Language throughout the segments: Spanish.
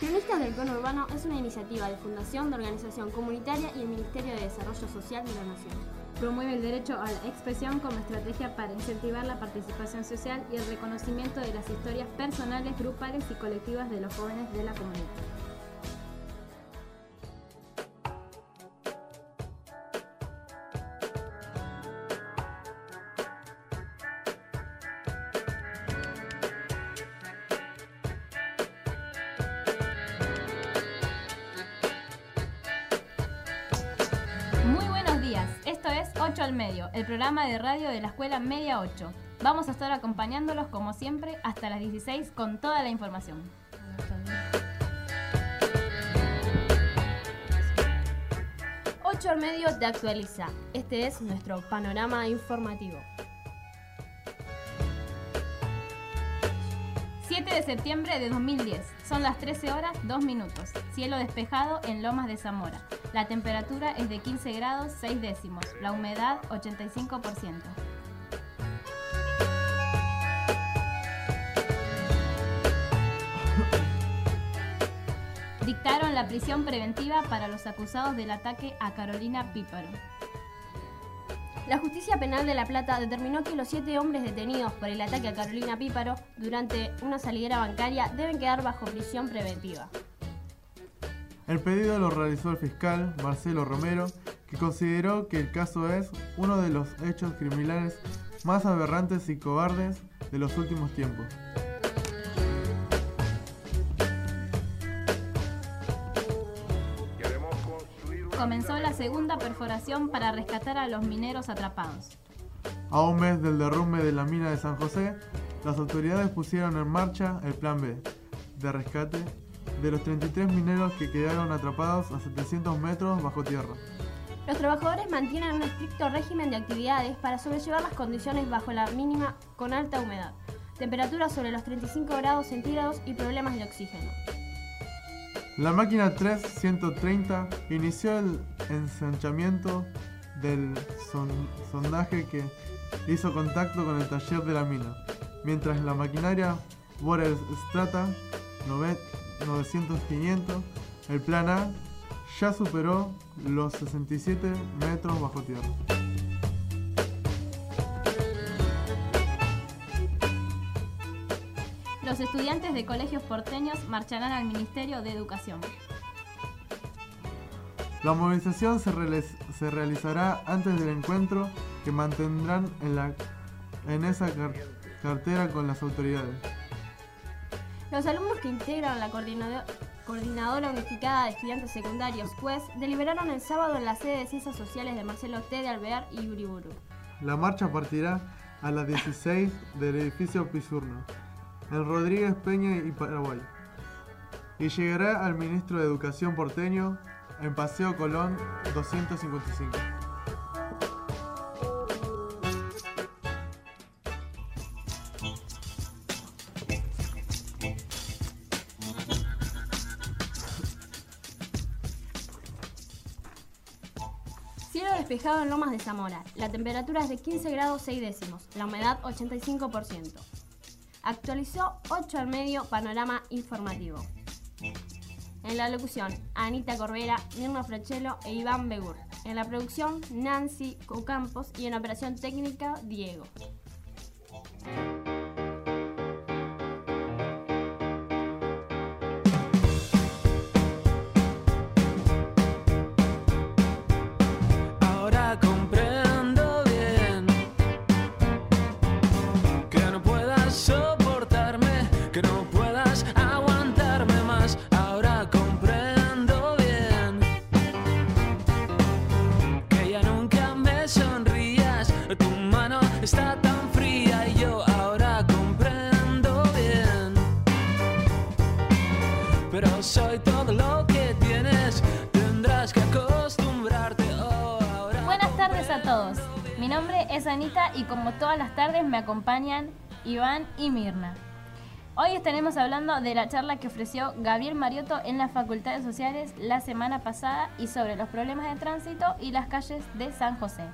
Cronistas del Conurbano es una iniciativa de Fundación de Organización Comunitaria y el Ministerio de Desarrollo Social de la Nación. Promueve el derecho a la expresión como estrategia para incentivar la participación social y el reconocimiento de las historias personales, grupales y colectivas de los jóvenes de la comunidad. 8 al medio, el programa de radio de la Escuela Media 8. Vamos a estar acompañándolos como siempre hasta las 16 con toda la información. Ocho al medio te actualiza. Este es nuestro panorama informativo. De septiembre de 2010. Son las 13 horas 2 minutos. Cielo despejado en Lomas de Zamora. La temperatura es de 15 grados 6 décimos. La humedad 85%. Dictaron la prisión preventiva para los acusados del ataque a Carolina Píparo. La justicia penal de La Plata determinó que los siete hombres detenidos por el ataque a Carolina Píparo durante una salidera bancaria deben quedar bajo prisión preventiva. El pedido lo realizó el fiscal Marcelo Romero, que consideró que el caso es uno de los hechos criminales más aberrantes y cobardes de los últimos tiempos. Comenzó la segunda perforación para rescatar a los mineros atrapados. A un mes del derrumbe de la mina de San José, las autoridades pusieron en marcha el Plan B de rescate de los 33 mineros que quedaron atrapados a 700 metros bajo tierra. Los trabajadores mantienen un estricto régimen de actividades para sobrellevar las condiciones bajo la mínima con alta humedad, temperaturas sobre los 35 grados centígrados y problemas de oxígeno. La máquina 3130 inició el ensanchamiento del son- sondaje que hizo contacto con el taller de la mina, mientras la maquinaria Borel Strata 900-500, el plan A, ya superó los 67 metros bajo tierra. Los estudiantes de colegios porteños marcharán al Ministerio de Educación. La movilización se, realiz- se realizará antes del encuentro que mantendrán en, la, en esa car- cartera con las autoridades. Los alumnos que integran la coordinado- Coordinadora Unificada de Estudiantes Secundarios, CUES, deliberaron el sábado en la sede de Ciencias Sociales de Marcelo T. de Alvear y Uriburu. La marcha partirá a las 16 del edificio Pisurno, en Rodríguez Peña y Paraguay, y llegará al ministro de Educación porteño en Paseo Colón 255. Cielo despejado en Lomas de Zamora. La temperatura es de 15 grados 6 décimos. La humedad 85%. Actualizó 8 al medio panorama informativo. En la locución, Anita Corbera, Mirna Frachelo e Iván Begur. En la producción, Nancy Ocampos y en operación técnica, Diego. Es Anita y como todas las tardes me acompañan Iván y Mirna. Hoy estaremos hablando de la charla que ofreció Gabriel Mariotto en las Facultades Sociales la semana pasada y sobre los problemas de tránsito y las calles de San José.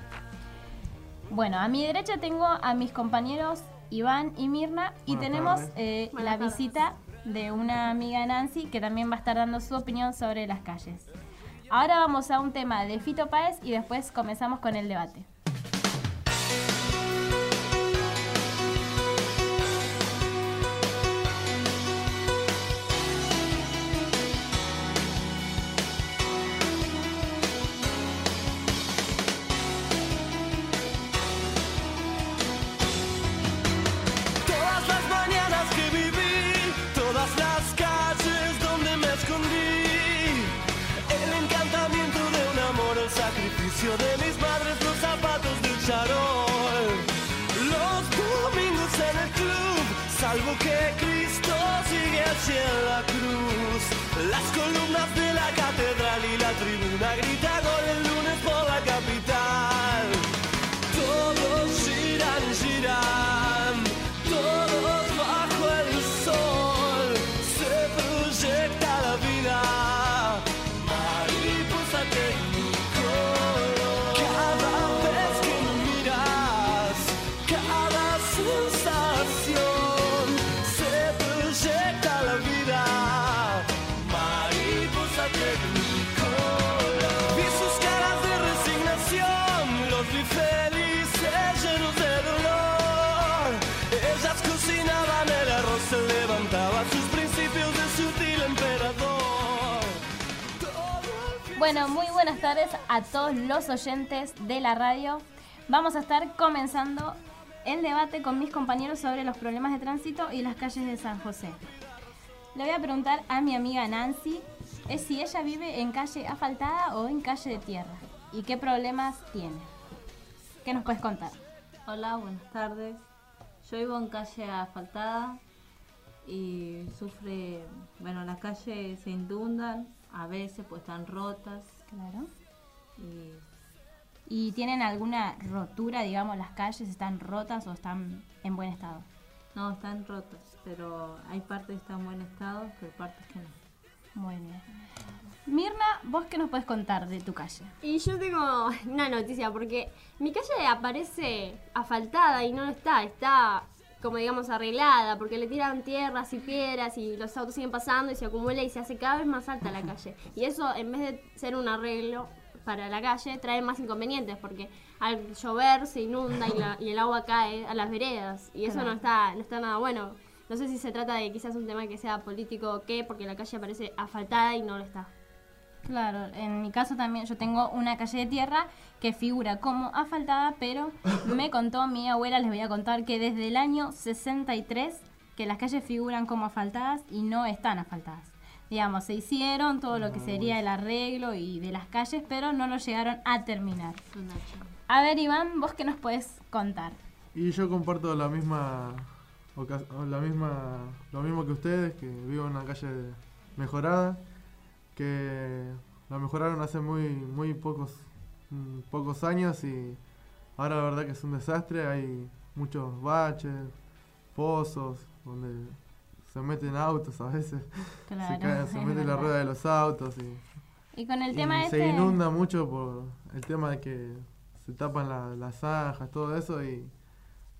Bueno, a mi derecha tengo a mis compañeros Iván y Mirna y Buenas tenemos eh, la tardes. visita de una amiga Nancy que también va a estar dando su opinión sobre las calles. Ahora vamos a un tema de Fito Páez y después comenzamos con el debate. Que Cristo sigue en la cruz, las columnas de la catedral y la tribuna grita Bueno, muy buenas tardes a todos los oyentes de la radio. Vamos a estar comenzando el debate con mis compañeros sobre los problemas de tránsito y las calles de San José. Le voy a preguntar a mi amiga Nancy es si ella vive en calle asfaltada o en calle de tierra y qué problemas tiene. ¿Qué nos puedes contar? Hola, buenas tardes. Yo vivo en calle asfaltada y sufre, bueno, las calles se inundan, a veces pues están rotas Claro. y ¿Y tienen alguna rotura, digamos, las calles están rotas o están en buen estado? no, están rotas, pero hay partes que están en buen estado, pero partes que no. Muy bien. Mirna, ¿vos qué nos puedes contar de tu calle? Y yo tengo una noticia, porque mi calle aparece asfaltada y no lo está, está como digamos arreglada, porque le tiran tierras y piedras y los autos siguen pasando y se acumula y se hace cada vez más alta la calle. Y eso, en vez de ser un arreglo para la calle, trae más inconvenientes, porque al llover se inunda y, la- y el agua cae a las veredas, y eso no está, no está nada bueno. No sé si se trata de quizás un tema que sea político o qué, porque la calle aparece asfaltada y no lo está. Claro, en mi caso también yo tengo una calle de tierra que figura como asfaltada, pero me contó mi abuela, les voy a contar que desde el año 63 que las calles figuran como asfaltadas y no están asfaltadas. Digamos, se hicieron todo lo que sería el arreglo y de las calles, pero no lo llegaron a terminar. A ver, Iván, vos qué nos puedes contar. Y yo comparto la misma, la misma, lo mismo que ustedes, que vivo en una calle mejorada, que la mejoraron hace muy, muy pocos, mm, pocos años y ahora la verdad que es un desastre, hay muchos baches, pozos, donde se meten autos a veces, se, Claro, se es mete la rueda de los autos y, Y con el y tema se este... inunda mucho por el tema de que se tapan la- las zanjas, todo eso y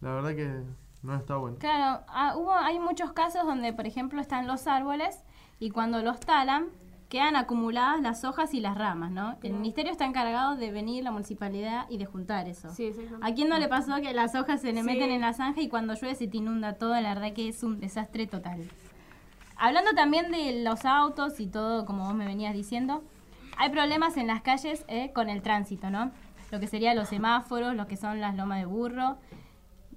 la verdad que no está bueno. Claro, ah, hubo, hay muchos casos donde, por ejemplo, están los árboles y cuando los talan quedan acumuladas las hojas y las ramas, ¿no? El ministerio está encargado de venir la municipalidad y de juntar eso. Sí. ¿A quién no le pasó que las hojas se le meten en la zanja y cuando llueve se te inunda todo? La verdad que es un desastre total. Hablando también de los autos y todo, como vos me venías diciendo, hay problemas en las calles eh, con el tránsito, ¿no? Lo que serían los semáforos, lo que son las lomas de burro,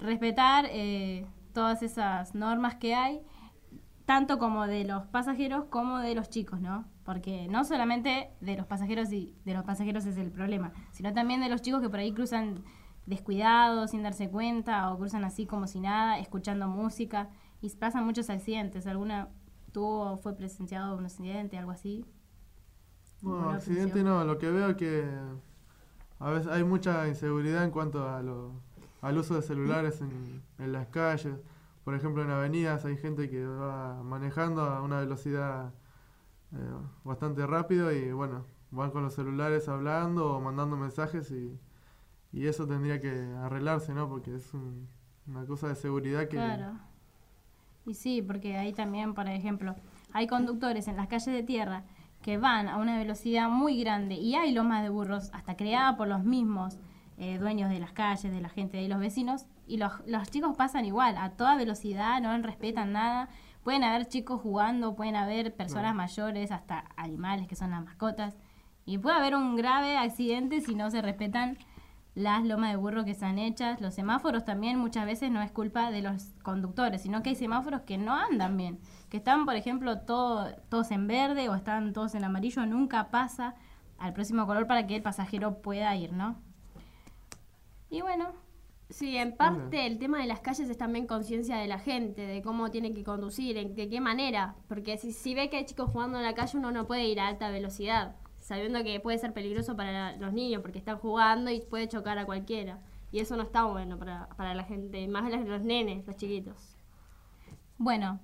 respetar eh, todas esas normas que hay, tanto como de los pasajeros como de los chicos, ¿no? Porque no solamente de los pasajeros y de los pasajeros es el problema, sino también de los chicos que por ahí cruzan descuidados, sin darse cuenta, o cruzan así como si nada, escuchando música, y pasan muchos accidentes. ¿Alguna tuvo, fue presenciado un accidente, algo así? No, Ninguna accidente no, lo que veo es que a veces hay mucha inseguridad en cuanto a lo, al uso de celulares en, en las calles. Por ejemplo, en avenidas hay gente que va manejando a una velocidad eh, bastante rápido y bueno, van con los celulares hablando o mandando mensajes y, y eso tendría que arreglarse, ¿no? Porque es un- una cosa de seguridad que... Claro. Y sí, porque ahí también, por ejemplo, hay conductores en las calles de tierra que van a una velocidad muy grande y hay lomas de burros, hasta creada por los mismos eh, dueños de las calles, de la gente, de los vecinos, y los, los chicos pasan igual, a toda velocidad, no respetan nada. Pueden haber chicos jugando, pueden haber personas mayores, hasta animales que son las mascotas. Y puede haber un grave accidente si no se respetan las lomas de burro que están hechas. Los semáforos también muchas veces no es culpa de los conductores, sino que hay semáforos que no andan bien. Que están, por ejemplo, todo, todos en verde o están todos en amarillo. Nunca pasa al próximo color para que el pasajero pueda ir, ¿no? Y bueno, Sí, en parte el tema de las calles es también conciencia de la gente, de cómo tiene que conducir, en, de qué manera. Porque si, si ve que hay chicos jugando en la calle, uno no puede ir a alta velocidad, sabiendo que puede ser peligroso para la- los niños, porque están jugando y puede chocar a cualquiera. Y eso no está bueno para, para la gente, más los, los nenes, los chiquitos. bueno.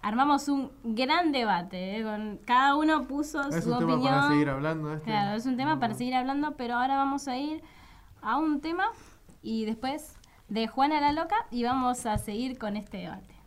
Armamos un gran debate, ¿eh? con cada uno puso Es su un tema opinión. para seguir hablando. Este. Claro, es un tema para seguir hablando, pero ahora vamos a ir a un tema y después de Juana la Loca y vamos a seguir con este debate.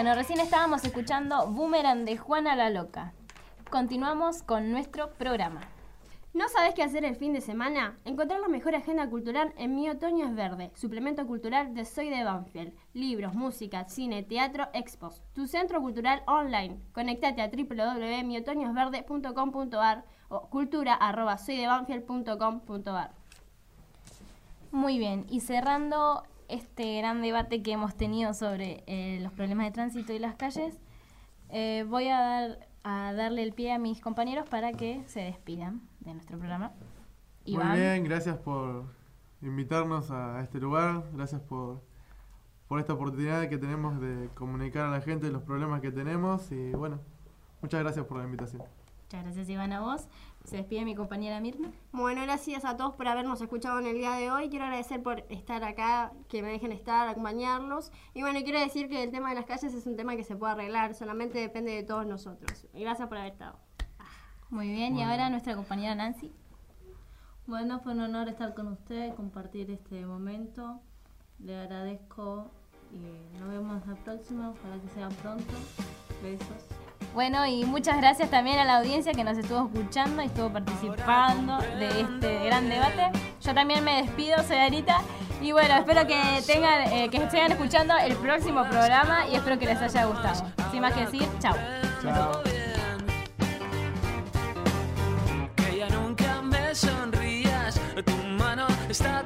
Bueno, recién estábamos escuchando Boomerang de Juana la Loca. Continuamos con nuestro programa. ¿No sabes qué hacer el fin de semana? Encontrar la mejor agenda cultural en Mi Otoño es Verde, suplemento cultural de Soy de Banfield. Libros, música, cine, teatro, expos. Tu centro cultural online. Conectate a www.miotoñosverde.com.ar o cultura.soydebanfield.com.ar Muy bien, y cerrando este gran debate que hemos tenido sobre eh, los problemas de tránsito y las calles, eh, voy a, dar, a darle el pie a mis compañeros para que se despidan de nuestro programa. Muy Iván. bien, gracias por invitarnos a este lugar, gracias por, por esta oportunidad que tenemos de comunicar a la gente los problemas que tenemos y bueno, muchas gracias por la invitación. Muchas gracias Iván a vos. Se despide mi compañera Mirna. Bueno, gracias a todos por habernos escuchado en el día de hoy. Quiero agradecer por estar acá, que me dejen estar, acompañarlos. Y bueno, quiero decir que el tema de las calles es un tema que se puede arreglar, solamente depende de todos nosotros. Y gracias por haber estado. Muy bien, y ahora nuestra compañera Nancy. Bueno, fue un honor estar con usted, compartir este momento. Le agradezco y nos vemos la próxima. Ojalá que sea pronto. Besos. Bueno, y muchas gracias también a la audiencia que nos estuvo escuchando y estuvo participando de este gran debate. Yo también me despido, soy Anita. Y bueno, espero que tengan, eh, que sigan escuchando el próximo programa y espero que les haya gustado. Sin más que decir, chao. Chao. que ya nunca me sonrías. Tu mano está